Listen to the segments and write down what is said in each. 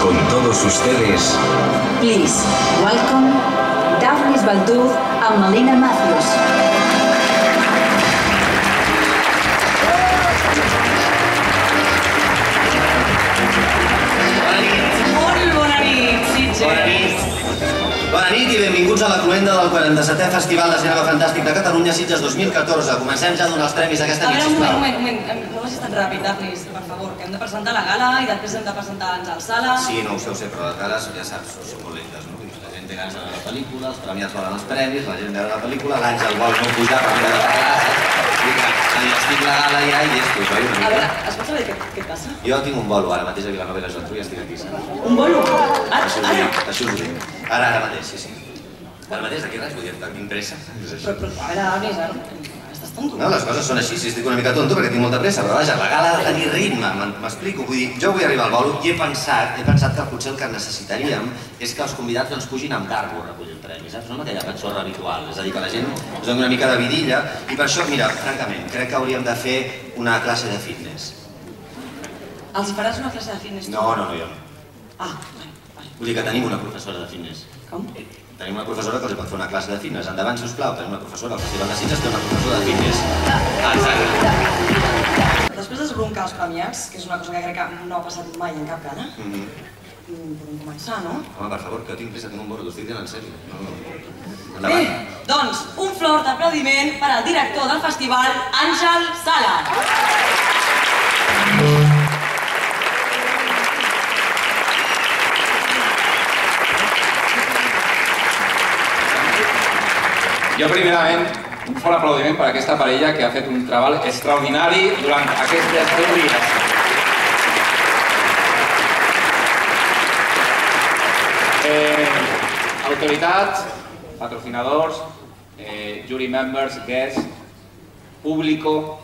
con todos ustedes, Please, welcome Daphne Balduz and Melina Matthews. Benvinguts a la cloenda del 47è Festival de Cinema Fantàstic de Catalunya Sitges 2014. Comencem ja a donar els premis A aquesta veure, nit, sisplau. un moment, un moment. No vagis tan ràpid, Dafnis, per favor, que hem de presentar la gala i després hem de presentar l'Àngel Sala. Sí, no ho sé, ho sé, però les cares, ja saps, són molt lentes, no? La gent té ganes de la pel·lícula, els premiats volen els premis, la gent veure la pel·lícula, l'Àngel vol no pujar per veure la gala. Enllestic la gala ja i llestos, oi? A veure, es pot saber què, què passa? Jo tinc un bolo ara mateix a Vilanova i la Geltrú i estic aquí, saps? Un bolo? Ara, Això ara. us ho dic. Ara, ara mateix, sí, sí. Ara mateix, d'aquí res, vull dir, tinc pressa. És Però, però, a veure, ara, estàs tonto? No, les coses són així, si estic una mica tonto perquè tinc molta pressa, però vaja, la gala ha de tenir ritme, m'explico. Vull dir, jo vull arribar al bolo i he pensat, he pensat que potser el que necessitaríem és que els convidats doncs, pugin amb carro a recollir el premi, saps? No amb aquella habitual, és a dir, que la gent es doni una mica de vidilla i per això, mira, francament, crec que hauríem de fer una classe de fitness. Els hi faràs una classe de fitness? tu? No, no, no, jo no. Ah, vale, vale. Vull dir que tenim una professora de fitness. Com? Tenim una professora que els pot fer una classe de fitness. Endavant, sisplau, tenim una professora. El Festival de Sitges té una professora de fitness. Després d'esbroncar els premiats, que és una cosa que crec que no ha passat mai en cap gala, Mhm. mm, podem començar, no? Home, per favor, que tinc pressa, tinc un bolo, t'ho estic dient en sèrio. No, no. Bé, doncs, un flor d'aplaudiment per al director del festival, Àngel Sala. Jo, primerament, un fort aplaudiment per aquesta parella que ha fet un treball extraordinari durant aquests 10 dies. Eh, autoritats, patrocinadors, eh, jury members, guests, público,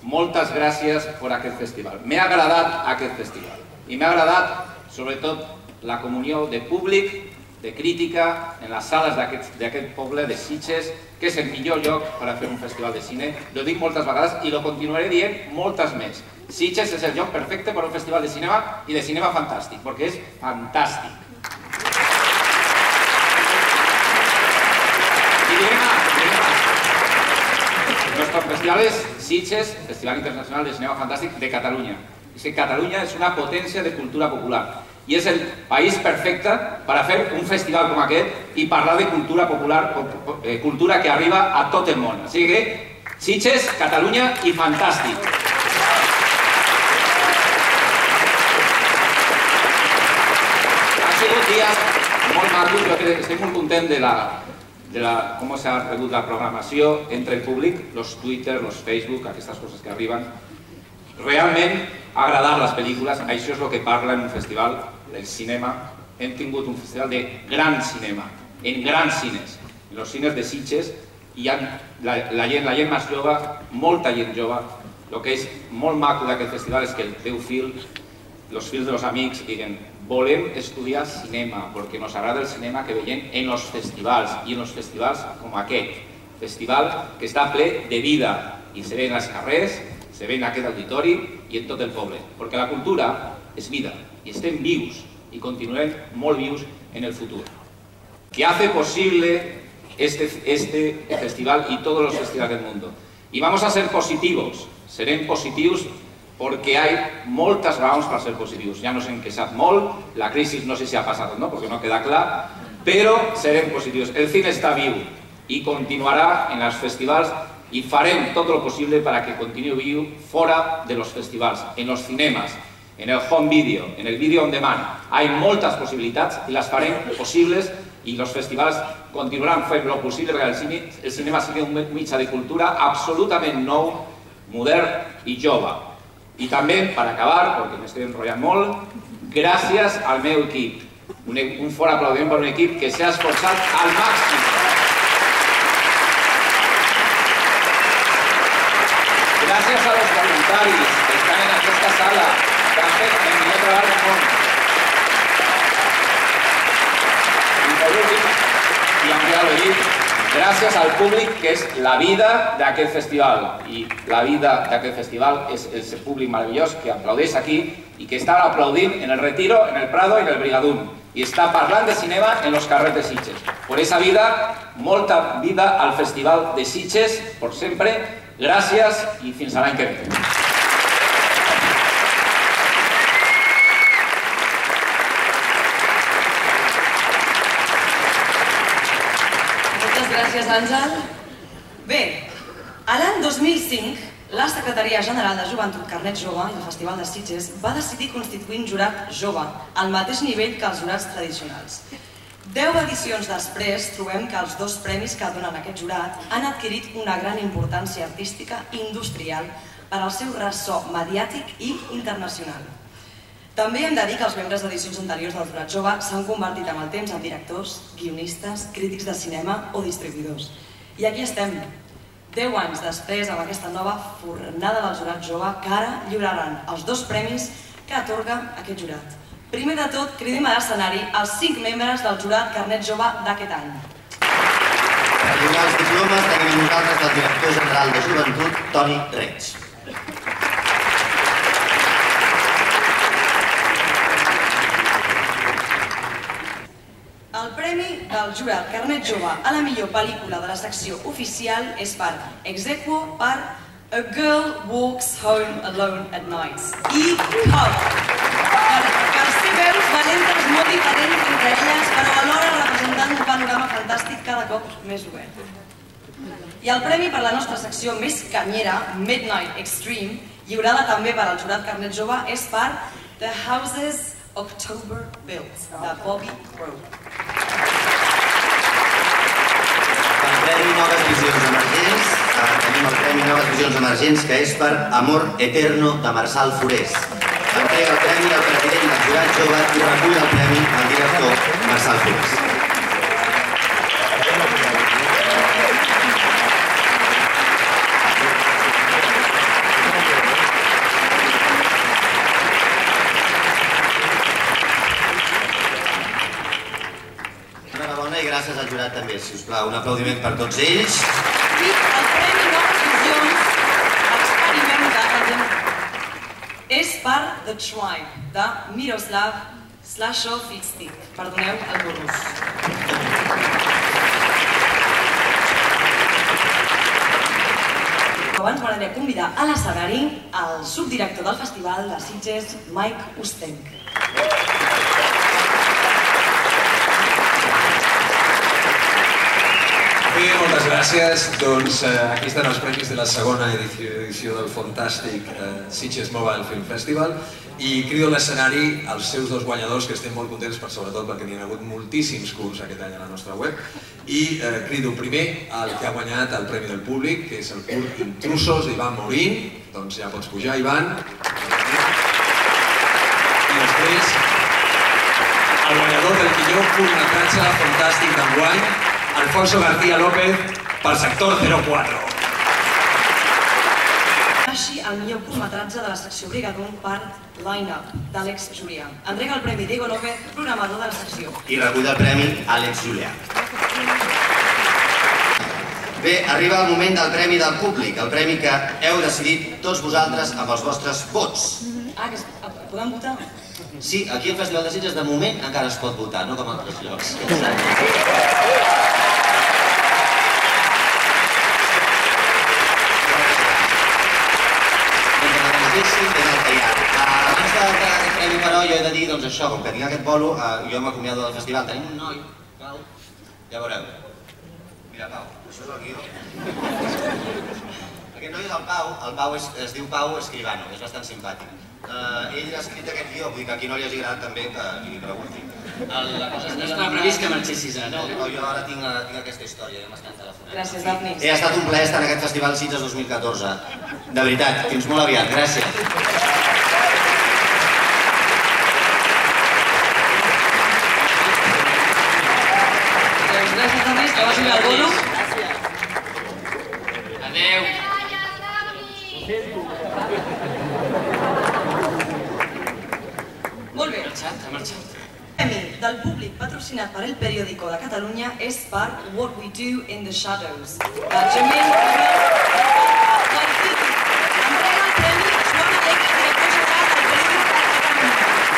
moltes gràcies per aquest festival. M'ha agradat aquest festival i m'ha agradat, sobretot, la comunió de públic, de crítica, en les sales d'aquest poble de Sitges, que és el millor lloc per a fer un festival de cine. Lo dic moltes vegades i lo continuaré dient moltes més. Sitges és el lloc perfecte per a un festival de cinema i de cinema fantàstic, perquè és fantàstic. Y diré más, diré más. Nuestro festival es Sitges, Festival Internacional de Cinema Fantástico de Cataluña. Es que Cataluña es una potencia de cultura popular y es el país perfecto para hacer un festival como aquest y hablar de cultura popular, eh, cultura que arriba a tot el món. Así que Sitges, Catalunya i fantàstic. Han sigut dies molt macos, jo crec que estic molt de la, de la, com s'ha rebut la programació entre el públic, los Twitter, los Facebook, aquestes coses que arriben. Realment ha agradat les pel·lícules, això és el que parla en un festival del cinema. Hem tingut un festival de gran cinema, en grans cines. En els cines de Sitges hi ha la, la, gent, la gent més jove, molta gent jove. El que és molt maco d'aquest festival és que el teu fil, els fils de los amics, diguen volem estudiar cinema, perquè nos agrada el cinema que veiem en els festivals, i en els festivals com aquest. Festival que està ple de vida, i se ve en els carrers, se ve en aquest auditori i en tot el poble. Perquè la cultura és vida, i estem vius, i continuarem molt vius en el futur. Que hace posible este, este festival y todos los festivales del mundo. Y vamos a ser positivos, serem positius perquè hi ha moltes raons per ser positius. Ja nos hem queixat molt, la crisi no sé si ha passat o no, perquè no queda clar, però serem positius. El cine està viu i continuarà en els festivals i farem tot el possible para que continuï viu fora de los festivals, en los cinemas, en el home video, en el video on demand. Hay moltes possibilitats i les farem possibles i els festivals continuaran fent el possible perquè el, cine, el cinema sigui un mitjà de cultura absolutament nou, modern i jove. I també, per acabar, perquè m'estic enrotllant molt, gràcies al meu equip. Un, un fort aplaudiment per un equip que s'ha esforçat al màxim. Gràcies a los voluntaris que estan en aquesta sala, per gràcies al públic que és la vida d'aquest festival. I la vida d'aquest festival és el públic meravellós que aplaudeix aquí i que està aplaudint en el Retiro, en el Prado i en el Brigadún. I està parlant de cinema en los carrers de Sitges. Esa vida, molta vida al Festival de Sitges, por sempre. Gràcies i fins l'any que. Gràcies, Àngel. Bé, a l'any 2005, la Secretaria General de Joventut Carnet Jove el Festival de Sitges va decidir constituir un jurat jove, al mateix nivell que els jurats tradicionals. Deu edicions després, trobem que els dos premis que donen aquest jurat han adquirit una gran importància artística i industrial per al seu ressò mediàtic i internacional. També hem de dir que els membres d'edicions anteriors del Jurat Jove s'han convertit amb el temps en directors, guionistes, crítics de cinema o distribuïdors. I aquí estem, 10 anys després, amb aquesta nova fornada del Jurat Jove, que ara lliuraran els dos premis que atorga aquest jurat. Primer de tot, cridem a l'escenari els cinc membres del jurat Carnet Jove d'aquest any. Per lliurar els diplomes tenim nosaltres el director general de Joventut, Toni Reig. El jurat Carnet Jove a la millor pel·lícula de la secció oficial és per Exequo per A Girl Walks Home Alone at Night i Cover. Per, per ser veus valentes molt diferents entre elles, però alhora representant un panorama fantàstic cada cop més obert. I el premi per la nostra secció més canyera, Midnight Extreme, lliurada també per al jurat Carnet Jove, és per The Houses October Built, de Bobby Crow. Per Premi Noves Visions Emergents, eh, tenim el Premi Noves Visions Emergents, que és per Amor Eterno de Marçal Forés. Entrega el premi al president del jurat jove i recull el premi al director Marçal Forés. Enhorabona i gràcies al jurat també, si us plau. Un aplaudiment per tots ells. I el Premi Noves Visions Experimenta és per The Tribe, de Miroslav Slashovitstik. Perdoneu el burrus. Abans m'agradaria convidar a l'escenari el subdirector del festival de Sitges, Mike Ustenk. Bé, moltes gràcies. Doncs eh, aquí estan els premis de la segona edició, edició del fantàstic eh, Sitges Mobile Film Festival. I crido l'escenari els seus dos guanyadors que estem molt contents per sobretot perquè n'hi ha hagut moltíssims curts aquest any a la nostra web. I eh, crido primer el que ha guanyat el Premi del Públic que és el curt Intrusos d'Ivan Morín. Doncs ja pots pujar Ivan. I després el guanyador del millor curtmetratge fantàstic d'enguany Alfonso García López per sector 04. Així, el millor curtmetratge de la secció Brigadon per Line Up, d'Àlex Julià. Entrega el Premi Diego López, programador de la secció. I recull el premi Àlex Julià. Bé, arriba el moment del premi del públic, el premi que heu decidit tots vosaltres amb els vostres vots. Ah, que es, ah, podem votar? Sí, aquí al Festival de Sitges de moment encara es pot votar, no com a altres llocs. Moltíssim, ben el que hi ha. En aquest premi, però, jo he de dir, doncs això, com que tinc aquest bolo, eh, jo m'acomiado del festival. Tenim un noi, Pau, ja veureu. Mira, Pau, això és el guió. Aquest noi és el Pau, el Pau es, es diu Pau Escribano, és bastant simpàtic. Uh, ell ha escrit aquest guió, vull dir que a qui no li hagi agradat també que li pregunti. El, la cosa és No estava previst que marxessis ara. No, no, jo ara tinc, eh, tinc aquesta història, ja m'estan telefonant. Gràcies, Daphne. He estat un plaer estar en aquest festival Sitges 2014. De veritat, fins molt aviat, gràcies. Doncs gràcies a més, que vagi bé el bolo. Adeu. Molt bé. Ha marxat, ha marxat. premi del públic patrocinat per El Periódico de Catalunya és per What We Do in the Shadows, de Jamil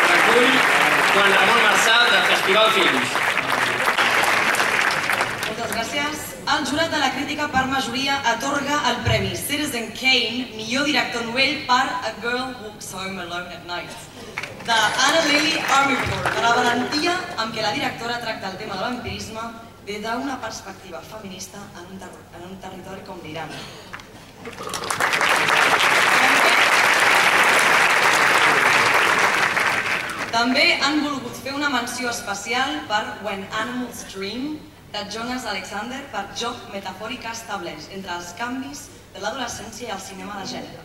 el premi Joan de Ramon Marçal del Festival Films. Moltes gràcies. El jurat de la crítica per majoria atorga el premi Citizen Kane, millor director novell per A Girl Walks Home Alone at Night, de Anna Lily per la valentia amb què la directora tracta el tema de l'empirisme des d'una perspectiva feminista en un, en un territori com l'Iran. També han volgut fer una menció especial per When Animals Dream, de Jonas Alexander, per joc metafòric que estableix entre els canvis de l'adolescència i el cinema de gènere.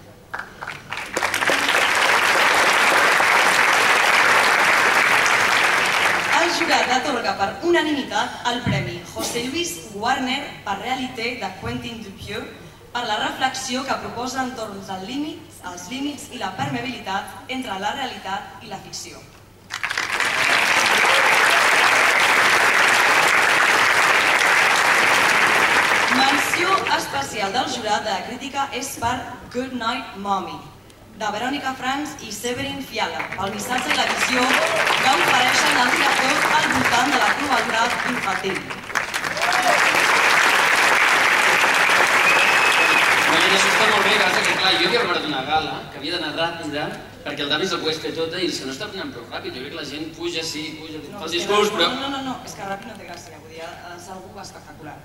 El jurat atorga per unanimitat el premi José Luis Warner per Realité de Quentin Dupieux per la reflexió que proposa entorn als límits, els límits i la permeabilitat entre la realitat i la ficció. Menció especial del jurat de la crítica és per Good Night Mommy, de Verònica Franz i Severin Fiala, pel missatge i la visió que ofereixen els directors al voltant de la crueltat infantil. Imagina, això està molt bé, gràcies, que clar, jo havia preparat una gala que havia d'anar ràpida perquè el Davi se'l pogués fer tota i és que no està anant prou ràpid. Jo crec que la gent puja, sí, puja, fa el és que discurs, no, però... No, no, no, és que ràpid no té gràcia, vull dir, ser algú espectacular.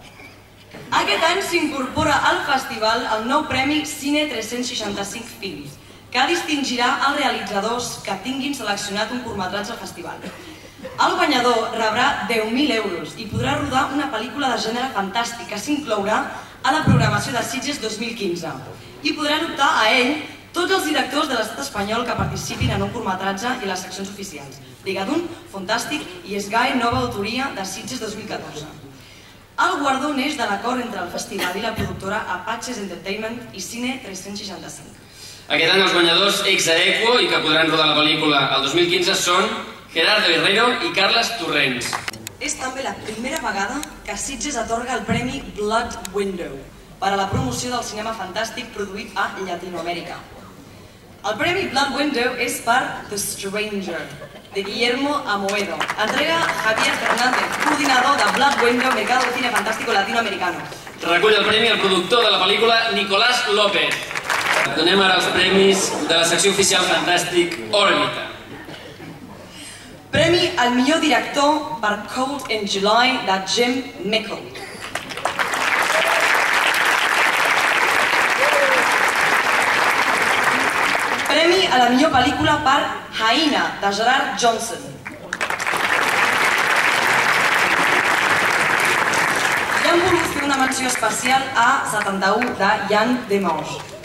Aquest any s'incorpora al festival el nou premi Cine 365 Films, que distingirà els realitzadors que tinguin seleccionat un curtmetratge al festival. El guanyador rebrà 10.000 euros i podrà rodar una pel·lícula de gènere fantàstic que s'inclourà a la programació de Sitges 2015 i podran optar a ell tots els directors de l'estat espanyol que participin en un curtmetratge i les seccions oficials. Brigadun, Fantàstic i Sky Nova Autoria de Sitges 2014. El guardó neix de l'acord entre el festival i la productora Apaches Entertainment i Cine 365. Aquest any els guanyadors ex aequo i que podran rodar la pel·lícula el 2015 són Gerardo Herrero i Carles Torrents. És també la primera vegada que Sitges atorga el premi Blood Window per a la promoció del cinema fantàstic produït a Llatinoamèrica. El premi Blood Window és per The Stranger, de Guillermo Amoedo. Entrega Javier Fernández, coordinador de Blood Window, Mercado de Cine Fantástico Latinoamericano. Recull el premi el productor de la pel·lícula Nicolás López. Donem ara els premis de la secció oficial Fantàstic Òrbita. Premi al millor director per Cold in July de Jim Mickle. Premi a la millor pel·lícula per Haina de Gerard Johnson. I han volgut fer una menció especial a 71 de Yann Demange.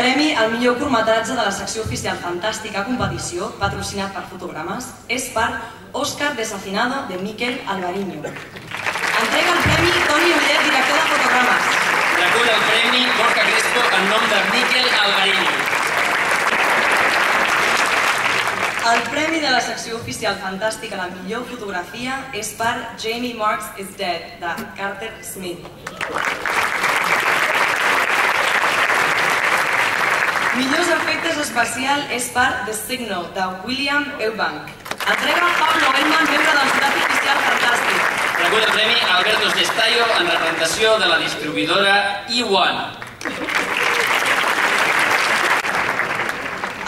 Premi al millor curtmetratge de la secció oficial Fantàstica Competició, patrocinat per Fotogrames, és per Òscar Desafinado de Miquel Alvariño. Entrega el premi Toni Ullet, director de Fotogrames. Recull el premi Gorka Crespo en nom de Miquel Alvarinho. El premi de la secció oficial Fantàstica a la millor fotografia és per Jamie Marks is Dead, de Carter Smith. Millors efectes especial és per The Signal, de William Eubank. Entrega Pablo Elman, membre del jurat oficial Fantàstic. Recull el premi Alberto Estallo en representació de la distribuïdora E1.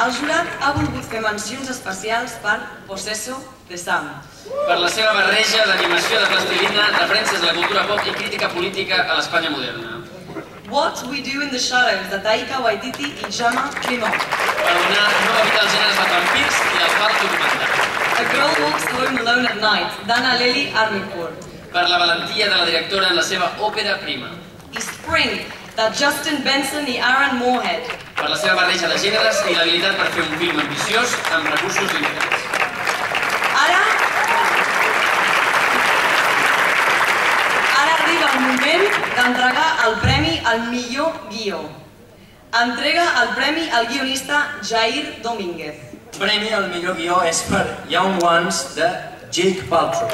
El jurat ha volgut fer mencions especials per Possesso de Sam. Per la seva barreja d'animació de plastilina, referències a la cultura pop i crítica política a l'Espanya moderna. What We Do in the Shadows, de Taika Waititi i Jama. Per donar nova vida als gèneres de vampirs i dels fals documentats. A Girl Walks Home Alone at Night, d'Anna Lely Armicourt. Per la valentia de la directora en la seva òpera prima. I Spring, de Justin Benson i Aaron Moorhead. Per la seva barreja de gèneres i l'habilitat per fer un film ambiciós amb recursos limitats. Ara... Ara arriba el moment d'entregar el premi al millor guió. entrega el premi al guionista Jair Domínguez. El premi al millor guió és per Young Ones de Jake Paltrow.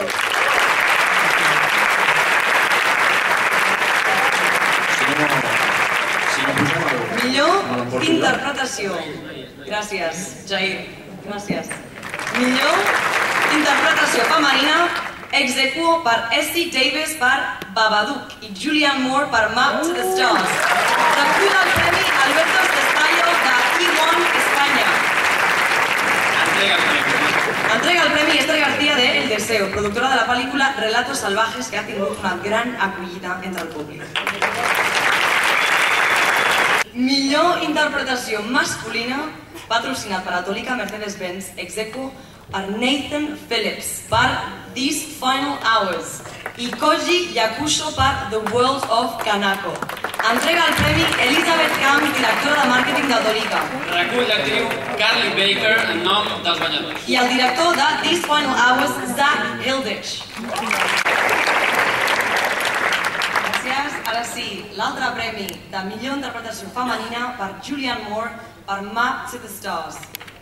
Si no, si no posem el... Millor interpretació. Gràcies, Jair. Gràcies. Millor interpretació femenina, ex aequo per Essie Davis per Babadook i Julianne Moore per Map to the Stars. Recull el premi Alberto Cestallo de E1 Espanya. Entrega el premi. Entrega el premi Esther García de El Deseo, productora de la pel·lícula Relatos Salvajes, que ha tingut una gran acollida entre el públic. Millor interpretació masculina, patrocinat per Atòlica Mercedes-Benz, execo per Nathan Phillips, per These Final Hours, i Koji Yakusho per The World of Kanako. Entrega el premi Elizabeth Camp, directora de màrqueting d'Atòlica. Recull l'actriu Carly Baker en nom dels guanyadors. i el director de These Final Hours, Zach Hilditch. Gràcies. Ara sí, l'altre premi de millor interpretació femenina per Julianne Moore per Map to the Stars.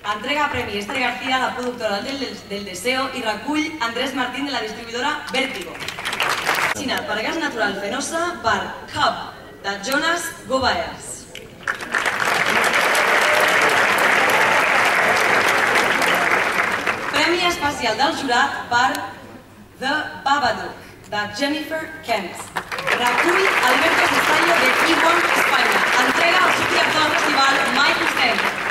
Entrega premi Esther García, la productora del, del Deseo, i recull Andrés Martín de la distribuïdora Vértigo. Patrocinat per gas natural fenosa per Cub, de Jonas Gobaers. Premi especial del jurat per The Babadook, de Jennifer Kent. Recull Alberto Castaño de E1 Espanya. Entrega al subdirector del festival Mike Hussein.